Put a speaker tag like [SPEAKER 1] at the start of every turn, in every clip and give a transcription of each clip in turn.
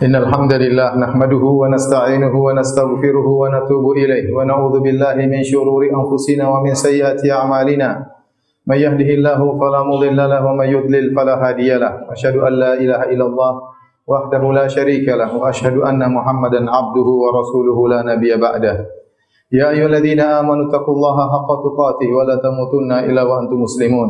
[SPEAKER 1] إن الحمد لله نحمده ونستعينه ونستغفره ونتوب إليه ونعوذ بالله من شرور أنفسنا ومن سيئات أعمالنا. من يهده الله فلا مضل له ومن يضلل فلا هادي له. أشهد أن لا إله إلا الله وحده لا شريك له وأشهد أن محمدا عبده ورسوله لا نبي بعده. يا أيها الذين آمنوا اتقوا الله حق تقاته ولا تموتن إلا وأنتم مسلمون.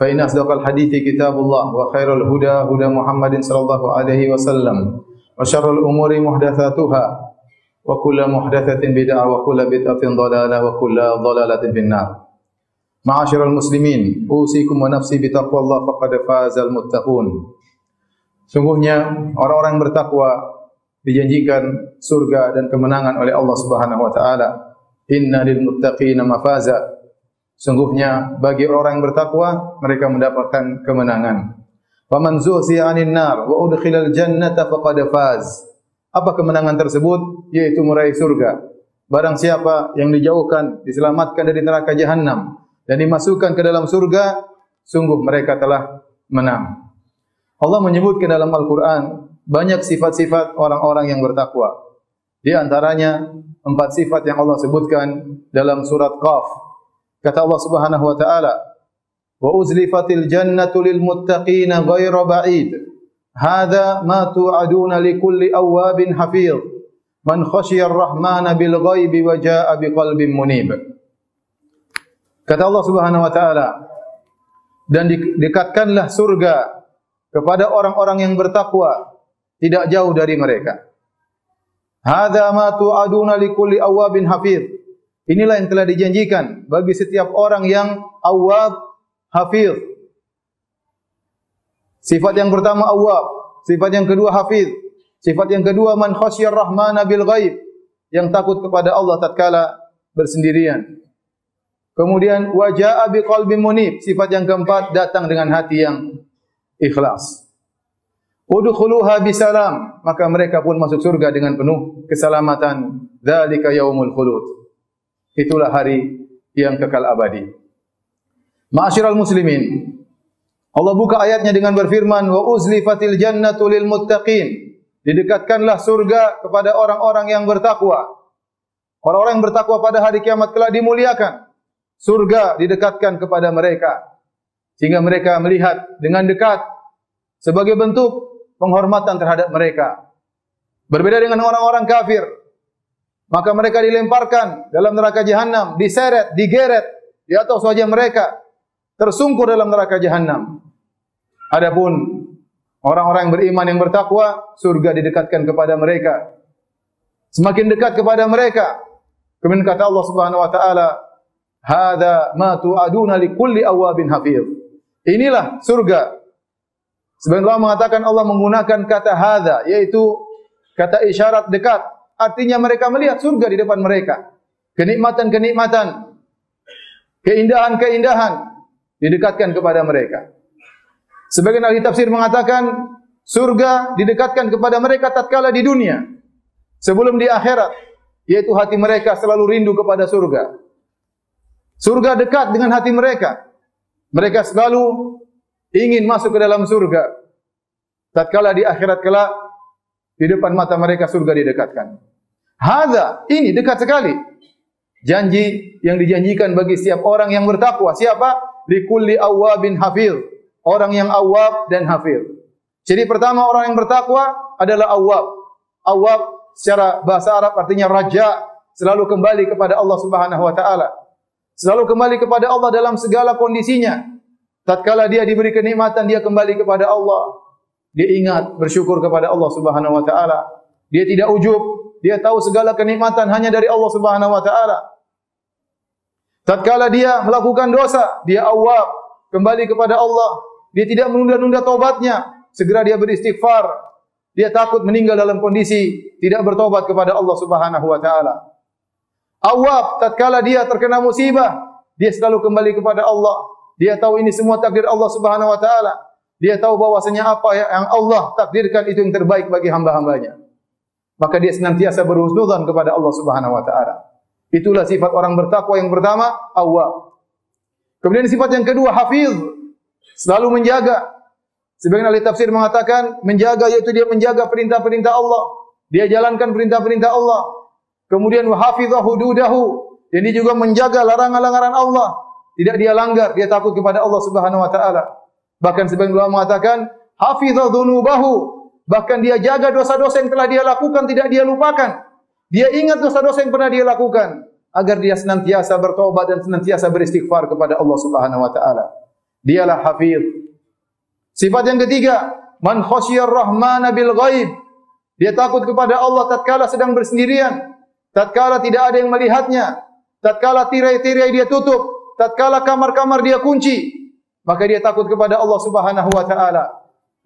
[SPEAKER 1] فإن أصدق الحديث كتاب الله وخير الهدى هدى محمد صلى الله عليه وسلم. وشر الأمور محدثاتها وكل محدثة بدعة وكل بدعة ضلالة وكل ضلالة في النار معاشر المسلمين أوصيكم ونفسي بتقوى الله فقد فاز المتقون Sungguhnya orang-orang bertakwa dijanjikan surga dan kemenangan oleh Allah Subhanahu wa taala. Inna lil muttaqina mafaza. Sungguhnya bagi orang yang bertakwa mereka mendapatkan kemenangan. Faman zuhziya 'anil nar wa udkhilal jannata faqad faz. Apa kemenangan tersebut? Yaitu meraih surga. Barang siapa yang dijauhkan, diselamatkan dari neraka jahanam dan dimasukkan ke dalam surga, sungguh mereka telah menang. Allah menyebutkan dalam Al-Quran banyak sifat-sifat orang-orang yang bertakwa. Di antaranya empat sifat yang Allah sebutkan dalam surat Qaf. Kata Allah Subhanahu wa taala, "Wa uzlifatil jannatu lil muttaqina ghayra ba'id. Hadza ma tu'aduna likulli awwabin hafiz. Man khashiya ar-rahmana bil ghaibi wa jaa'a biqalbin munib." Kata Allah Subhanahu wa taala, dan dekatkanlah surga kepada orang-orang yang bertakwa tidak jauh dari mereka. Hadza ma tu'aduna likulli awabin hafiz. Inilah yang telah dijanjikan bagi setiap orang yang awab hafiz. Sifat yang pertama awab, sifat yang kedua hafiz, sifat yang kedua man khasyar rahmana bil ghaib, yang takut kepada Allah tatkala bersendirian. Kemudian wajaa biqalbin munib, sifat yang keempat datang dengan hati yang ikhlas. Udkhuluha bisalam, maka mereka pun masuk surga dengan penuh keselamatan. Dzalika yaumul khulud. Itulah hari yang kekal abadi. Ma'asyiral muslimin, Allah buka ayatnya dengan berfirman, "Wa uzlifatil jannatu lil muttaqin." Didekatkanlah surga kepada orang-orang yang bertakwa. Orang-orang yang bertakwa pada hari kiamat kelak dimuliakan. Surga didekatkan kepada mereka sehingga mereka melihat dengan dekat sebagai bentuk penghormatan terhadap mereka. Berbeda dengan orang-orang kafir, maka mereka dilemparkan dalam neraka jahanam, diseret, digeret di atas wajah mereka, tersungkur dalam neraka jahanam. Adapun orang-orang yang beriman yang bertakwa, surga didekatkan kepada mereka. Semakin dekat kepada mereka. Kemudian kata Allah Subhanahu wa taala, "Hadza ma tu'aduna likulli awabin hafiz." Inilah surga. Sebagian ulama mengatakan Allah menggunakan kata hadza yaitu kata isyarat dekat. Artinya mereka melihat surga di depan mereka. Kenikmatan-kenikmatan, keindahan-keindahan didekatkan kepada mereka. Sebagian ahli tafsir mengatakan surga didekatkan kepada mereka tatkala di dunia sebelum di akhirat yaitu hati mereka selalu rindu kepada surga. Surga dekat dengan hati mereka. Mereka selalu ingin masuk ke dalam surga. Tatkala di akhirat kelak di depan mata mereka surga didekatkan. Hadza ini dekat sekali. Janji yang dijanjikan bagi setiap orang yang bertakwa. Siapa? Likulli awabin hafil. Orang yang awab dan hafil. Jadi pertama orang yang bertakwa adalah awab. Awab secara bahasa Arab artinya raja. Selalu kembali kepada Allah subhanahu wa ta'ala. Selalu kembali kepada Allah dalam segala kondisinya. Tatkala dia diberi kenikmatan, dia kembali kepada Allah. Dia ingat bersyukur kepada Allah subhanahu wa ta'ala. Dia tidak ujub. Dia tahu segala kenikmatan hanya dari Allah subhanahu wa ta'ala. Tatkala dia melakukan dosa, dia awab. Kembali kepada Allah. Dia tidak menunda-nunda taubatnya. Segera dia beristighfar. Dia takut meninggal dalam kondisi tidak bertobat kepada Allah subhanahu wa ta'ala. Awab, tatkala dia terkena musibah, dia selalu kembali kepada Allah. Dia tahu ini semua takdir Allah Subhanahu wa taala. Dia tahu bahwasanya apa yang Allah takdirkan itu yang terbaik bagi hamba-hambanya. Maka dia senantiasa berhusnudzan kepada Allah Subhanahu wa taala. Itulah sifat orang bertakwa yang pertama, awab. Kemudian sifat yang kedua, hafiz. Selalu menjaga. Sebagian ahli tafsir mengatakan menjaga yaitu dia menjaga perintah-perintah Allah. Dia jalankan perintah-perintah Allah. Kemudian wahafizah hududahu. Dan dia juga menjaga larangan-larangan Allah. Tidak dia langgar, dia takut kepada Allah Subhanahu wa taala. Bahkan sebagian ulama mengatakan hafizah dzunubahu. Bahkan dia jaga dosa-dosa yang telah dia lakukan tidak dia lupakan. Dia ingat dosa-dosa yang pernah dia lakukan agar dia senantiasa bertobat dan senantiasa beristighfar kepada Allah Subhanahu wa taala. Dialah hafiz. Sifat yang ketiga, man khasyiyar rahmana bil ghaib. Dia takut kepada Allah tatkala sedang bersendirian, tatkala tidak ada yang melihatnya, tatkala tirai-tirai dia tutup, tatkala kamar-kamar dia kunci, maka dia takut kepada Allah Subhanahu wa taala.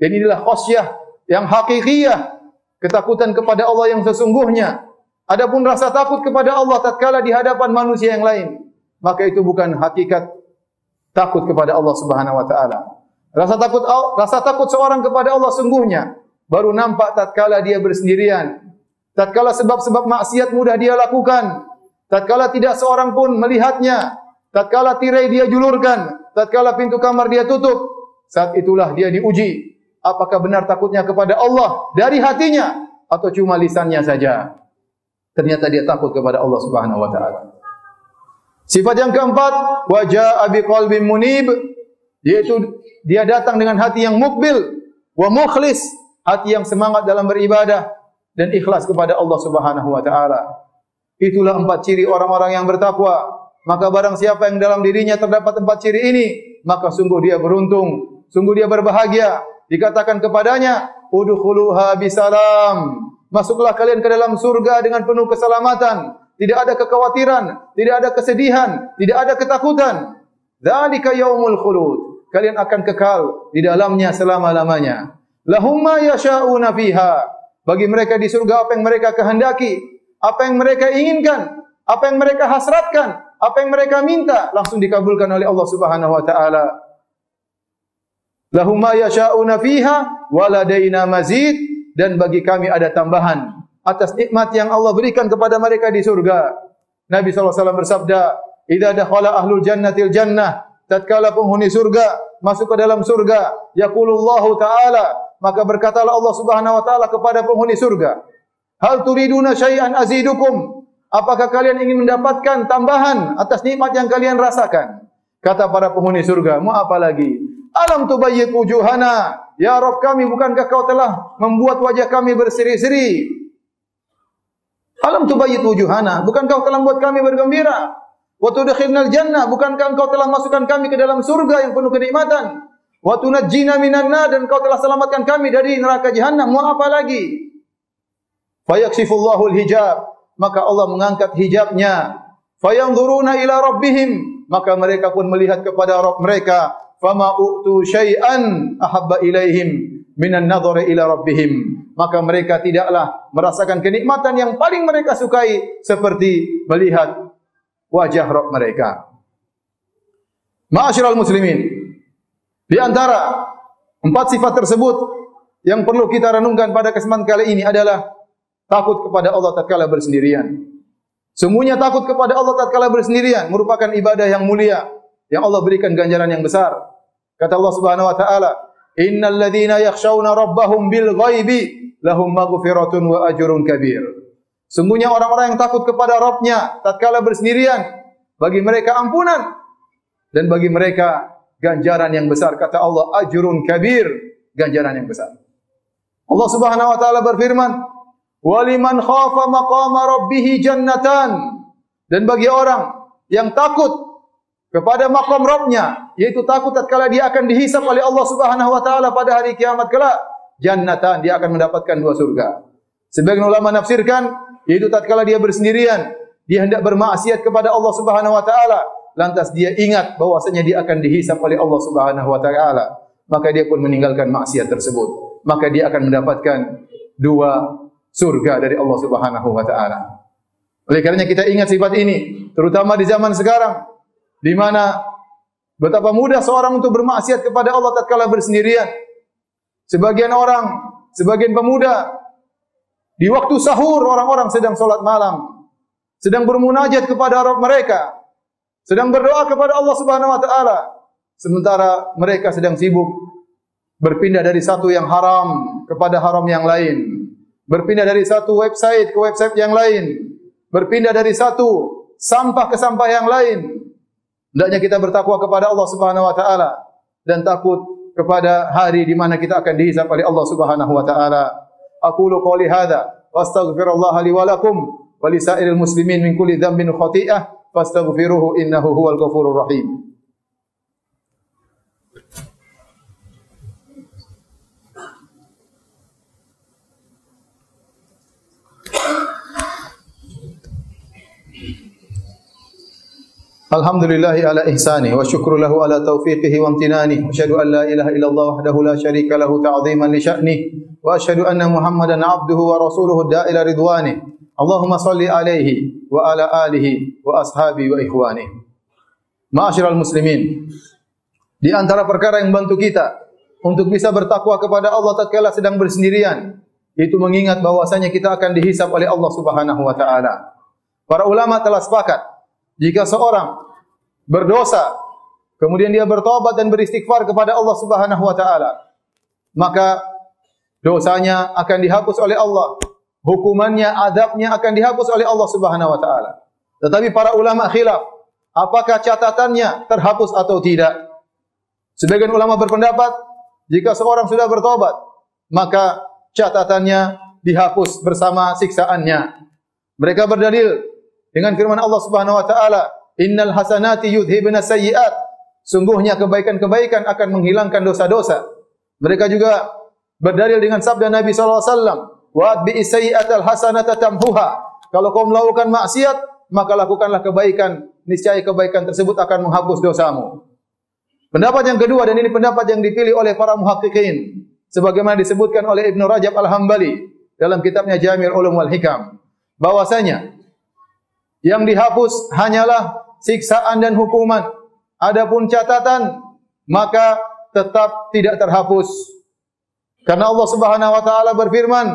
[SPEAKER 1] Dan inilah khasyah yang hakikiyah, ketakutan kepada Allah yang sesungguhnya. Adapun rasa takut kepada Allah tatkala di hadapan manusia yang lain, maka itu bukan hakikat takut kepada Allah Subhanahu wa taala. Rasa takut rasa takut seorang kepada Allah sungguhnya baru nampak tatkala dia bersendirian. Tatkala sebab-sebab maksiat mudah dia lakukan. Tatkala tidak seorang pun melihatnya. Tatkala tirai dia julurkan, tatkala pintu kamar dia tutup, saat itulah dia diuji apakah benar takutnya kepada Allah dari hatinya atau cuma lisannya saja ternyata dia takut kepada Allah Subhanahu wa taala. Sifat yang keempat, wajah abi qalbin munib, yaitu dia datang dengan hati yang mukbil wa mukhlis, hati yang semangat dalam beribadah dan ikhlas kepada Allah Subhanahu wa taala. Itulah empat ciri orang-orang yang bertakwa. Maka barang siapa yang dalam dirinya terdapat empat ciri ini, maka sungguh dia beruntung, sungguh dia berbahagia. Dikatakan kepadanya, udkhuluha bisalam. Masuklah kalian ke dalam surga dengan penuh keselamatan. Tidak ada kekhawatiran, tidak ada kesedihan, tidak ada ketakutan. Dzalika yaumul khulud. Kalian akan kekal di dalamnya selama-lamanya. Lahum ma yasha'una fiha. Bagi mereka di surga apa yang mereka kehendaki, apa yang mereka inginkan, apa yang mereka hasratkan, apa yang mereka minta langsung dikabulkan oleh Allah Subhanahu wa taala. Lahum ma yasha'una fiha wa ladaina mazid dan bagi kami ada tambahan atas nikmat yang Allah berikan kepada mereka di surga. Nabi SAW bersabda, "Idza dakhala ahlul jannatil jannah, tatkala penghuni surga masuk ke dalam surga, yaqulullahu ta'ala, maka berkatalah Allah Subhanahu wa taala kepada penghuni surga, "Hal turiduna syai'an azidukum?" Apakah kalian ingin mendapatkan tambahan atas nikmat yang kalian rasakan? Kata para penghuni surga, "Mau apa lagi?" Alam tubayyit wujuhana Ya Rabb kami, bukankah kau telah membuat wajah kami berseri-seri? Alam tubayyit wujuhana, bukankah kau telah membuat kami bergembira? Wa tudkhilnal jannah, bukankah kau telah masukkan kami ke dalam surga yang penuh kenikmatan? Wa tunajjina minan nar dan kau telah selamatkan kami dari neraka jahanam. Mau apa lagi? Fayaksifullahu al-hijab, maka Allah mengangkat hijabnya. Fayanzuruna ila rabbihim, maka mereka pun melihat kepada Rabb mereka fama u'tu syai'an ahabba ilaihim minan nadhari ila rabbihim. Maka mereka tidaklah merasakan kenikmatan yang paling mereka sukai seperti melihat wajah Rabb mereka. Ma'asyiral muslimin di antara empat sifat tersebut yang perlu kita renungkan pada kesempatan kali ini adalah takut kepada Allah tatkala bersendirian. Semuanya takut kepada Allah tatkala bersendirian merupakan ibadah yang mulia yang Allah berikan ganjaran yang besar. Kata Allah Subhanahu wa taala, "Innal ladzina yakhshawna rabbahum bil ghaibi lahum maghfiratun wa ajrun kabir." Sungguhnya orang-orang yang takut kepada Rabbnya tatkala bersendirian, bagi mereka ampunan dan bagi mereka ganjaran yang besar. Kata Allah, ajrun kabir, ganjaran yang besar. Allah Subhanahu wa taala berfirman, "Waliman khafa maqama rabbih jannatan." Dan bagi orang yang takut kepada makom Rabbnya, yaitu takut tatkala dia akan dihisap oleh Allah Subhanahu wa taala pada hari kiamat kelak, jannatan dia akan mendapatkan dua surga. Sebagian ulama menafsirkan yaitu tatkala dia bersendirian, dia hendak bermaksiat kepada Allah Subhanahu wa taala, lantas dia ingat bahwasanya dia akan dihisap oleh Allah Subhanahu wa taala, maka dia pun meninggalkan maksiat tersebut. Maka dia akan mendapatkan dua surga dari Allah Subhanahu wa taala. Oleh kerana kita ingat sifat ini, terutama di zaman sekarang, di mana betapa mudah seorang untuk bermaksiat kepada Allah tatkala bersendirian. Sebagian orang, sebagian pemuda di waktu sahur orang-orang sedang solat malam, sedang bermunajat kepada Rabb mereka, sedang berdoa kepada Allah Subhanahu wa taala, sementara mereka sedang sibuk berpindah dari satu yang haram kepada haram yang lain, berpindah dari satu website ke website yang lain, berpindah dari satu sampah ke sampah yang lain. Hendaknya kita bertakwa kepada Allah Subhanahu wa taala dan takut kepada hari di mana kita akan dihisab oleh Allah Subhanahu wa taala. Aku lu qouli hadza wastaghfirullah li wa lakum wa li muslimin min kulli dhanbin khati'ah fastaghfiruhu innahu huwal ghafurur rahim. Alhamdulillah ala ihsani wa syukru lahu ala taufiqihi wa amtinani. Wa asyhadu an la ilaha illallah wahdahu la syarika lahu ta'ziman li sya'ni wa asyhadu anna muhammadan abduhu wa rasuluhu da'ila ridwani. Allahumma salli alaihi wa ala alihi wa ashabi wa ikhwani. Ma'asyiral muslimin di antara perkara yang membantu kita untuk bisa bertakwa kepada Allah tatkala sedang bersendirian itu mengingat bahwasanya kita akan dihisap oleh Allah Subhanahu wa taala. Para ulama telah sepakat jika seorang berdosa kemudian dia bertobat dan beristighfar kepada Allah Subhanahu wa taala maka dosanya akan dihapus oleh Allah hukumannya adabnya akan dihapus oleh Allah Subhanahu wa taala. Tetapi para ulama khilaf apakah catatannya terhapus atau tidak? Sebagian ulama berpendapat jika seorang sudah bertobat maka catatannya dihapus bersama siksaannya. Mereka berdalil dengan firman Allah Subhanahu wa taala, "Innal hasanati yudhibna sayyi'at." Sungguhnya kebaikan-kebaikan akan menghilangkan dosa-dosa. Mereka juga berdalil dengan sabda Nabi sallallahu alaihi wasallam, "Wa bi sayyi'atal hasanata tamhuha." Kalau kau melakukan maksiat, maka lakukanlah kebaikan, niscaya kebaikan tersebut akan menghapus dosamu. Pendapat yang kedua dan ini pendapat yang dipilih oleh para muhaqqiqin sebagaimana disebutkan oleh Ibnu Rajab Al-Hambali dalam kitabnya Jami'ul Ulum wal Hikam bahwasanya yang dihapus hanyalah siksaan dan hukuman. Adapun catatan maka tetap tidak terhapus. Karena Allah Subhanahu wa taala berfirman,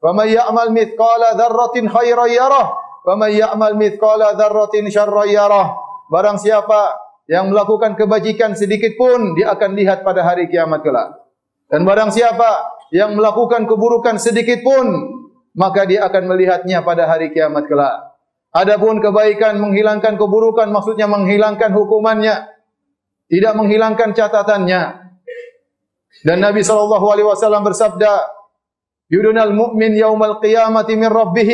[SPEAKER 1] "Wa may ya'mal mithqala dzarratin khairan yarah, wa may ya'mal mithqala dzarratin syarran yarah." Barang siapa yang melakukan kebajikan sedikit pun dia akan lihat pada hari kiamat kelak. Dan barang siapa yang melakukan keburukan sedikit pun maka dia akan melihatnya pada hari kiamat kelak. Adapun kebaikan menghilangkan keburukan maksudnya menghilangkan hukumannya tidak menghilangkan catatannya. Dan Nabi sallallahu alaihi wasallam bersabda, "Yudunal mu'min yaumal qiyamati min rabbih."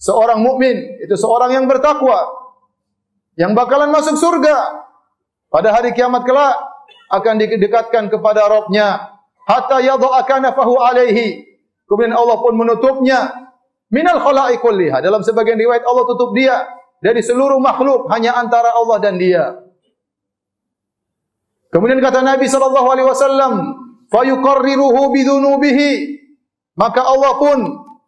[SPEAKER 1] Seorang mukmin itu seorang yang bertakwa yang bakalan masuk surga pada hari kiamat kelak akan didekatkan kepada Rabbnya hatta yadha'a kanafahu alaihi. Kemudian Allah pun menutupnya minal khalaiq kulliha. Dalam sebagian riwayat Allah tutup dia dari seluruh makhluk. Hanya antara Allah dan dia. Kemudian kata Nabi sallallahu alaihi wasallam maka Allah pun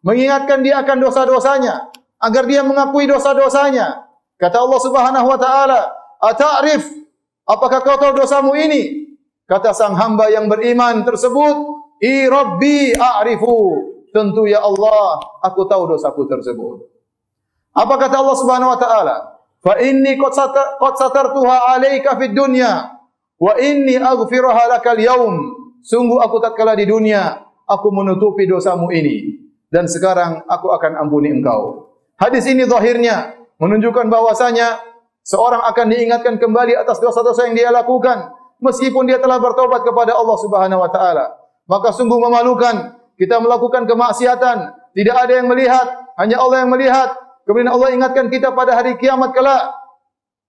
[SPEAKER 1] mengingatkan dia akan dosa-dosanya agar dia mengakui dosa-dosanya. Kata Allah Subhanahu wa taala ata'rif apakah kau tahu dosamu ini? Kata sang hamba yang beriman tersebut i rabbi a'rifu tentu ya Allah, aku tahu dosaku tersebut. Apa kata Allah Subhanahu wa taala? Fa inni qad satar qad satartuha alayka fid dunya wa inni aghfiruha lakal yaum. Sungguh aku tatkala di dunia aku menutupi dosamu ini dan sekarang aku akan ampuni engkau. Hadis ini zahirnya menunjukkan bahwasanya seorang akan diingatkan kembali atas dosa-dosa yang dia lakukan meskipun dia telah bertobat kepada Allah Subhanahu wa taala. Maka sungguh memalukan kita melakukan kemaksiatan, tidak ada yang melihat, hanya Allah yang melihat. Kemudian Allah ingatkan kita pada hari kiamat kelak.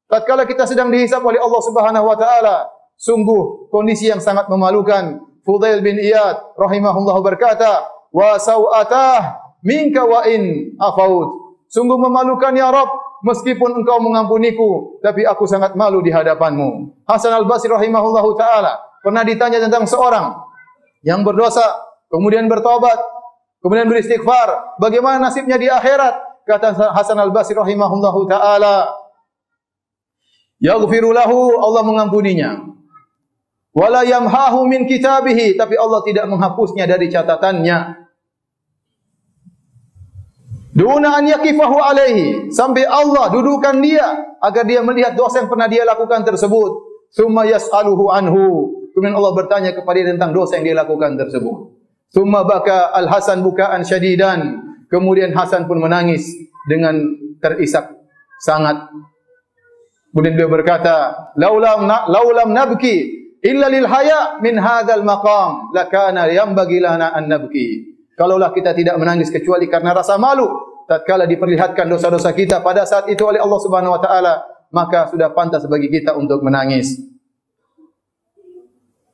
[SPEAKER 1] Tatkala kita sedang dihisap oleh Allah Subhanahu wa taala, sungguh kondisi yang sangat memalukan. Fudail bin Iyad rahimahullah berkata, "Wa sawatah minka wa in afaud." Sungguh memalukan ya Rabb, meskipun engkau mengampuniku, tapi aku sangat malu di hadapanmu. Hasan al-Basri rahimahullahu taala pernah ditanya tentang seorang yang berdosa kemudian bertobat, kemudian beristighfar. Bagaimana nasibnya di akhirat? Kata Hasan Al-Basri rahimahullahu taala, "Yaghfiru lahu, Allah mengampuninya. Wala yamhahu min kitabihi, tapi Allah tidak menghapusnya dari catatannya." Duna an yaqifahu alaihi sampai Allah dudukan dia agar dia melihat dosa yang pernah dia lakukan tersebut. Summa yas'aluhu anhu. Kemudian Allah bertanya kepada dia tentang dosa yang dia lakukan tersebut. Thumma baka Al-Hasan bukaan syadidan. Kemudian Hasan pun menangis dengan terisak sangat. Kemudian beliau berkata, "Laulam na, laulam nabki illa lil haya min hadzal maqam, lakana yanbaghi lana an nabki." Kalaulah kita tidak menangis kecuali karena rasa malu tatkala diperlihatkan dosa-dosa kita pada saat itu oleh Allah Subhanahu wa taala, maka sudah pantas bagi kita untuk menangis.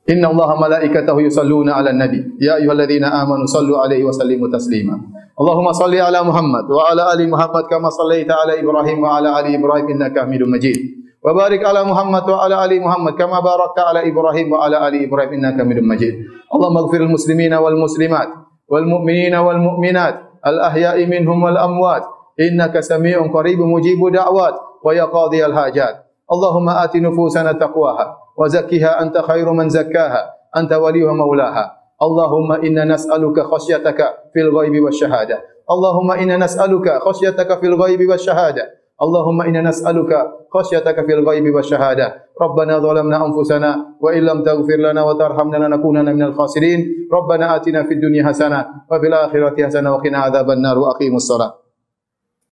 [SPEAKER 1] Inna Allah malaikatahu yusalluna ala nabi. Ya ayuhalladzina amanu sallu alaihi wa sallimu taslima. Allahumma salli ala Muhammad wa ala ali Muhammad kama sallaita ala Ibrahim wa ala ali Ibrahim innaka hamidun majid. Wa barik ala Muhammad wa ala ali Muhammad kama barakta ala Ibrahim wa ala ali Ibrahim innaka hamidun majid. Allahumma ighfir lil muslimina wal muslimat wal mu'minina wal mu'minat al ahya'i minhum wal amwat innaka samii'un qaribun mujibu da'wat wa ya qadhiyal hajat. Allahumma ati nufusana taqwaha وزكها أنت خير من زكاها أنت وليها مولاها اللهم إنا نسألك خشيتك في الغيب والشهادة. اللهم إنا نسألك خشيتك في الغيب والشهادة. اللهم إنا نسألك خشيتك في الغيب والشهادة. ربنا ظلمنا أنفسنا وإن لم تغفر لنا وترحمنا لنكونن من الخاسرين. ربنا آتنا في الدنيا حسنة وفي الآخرة حسنة وقنا عذاب النار وأقيموا الصلاة.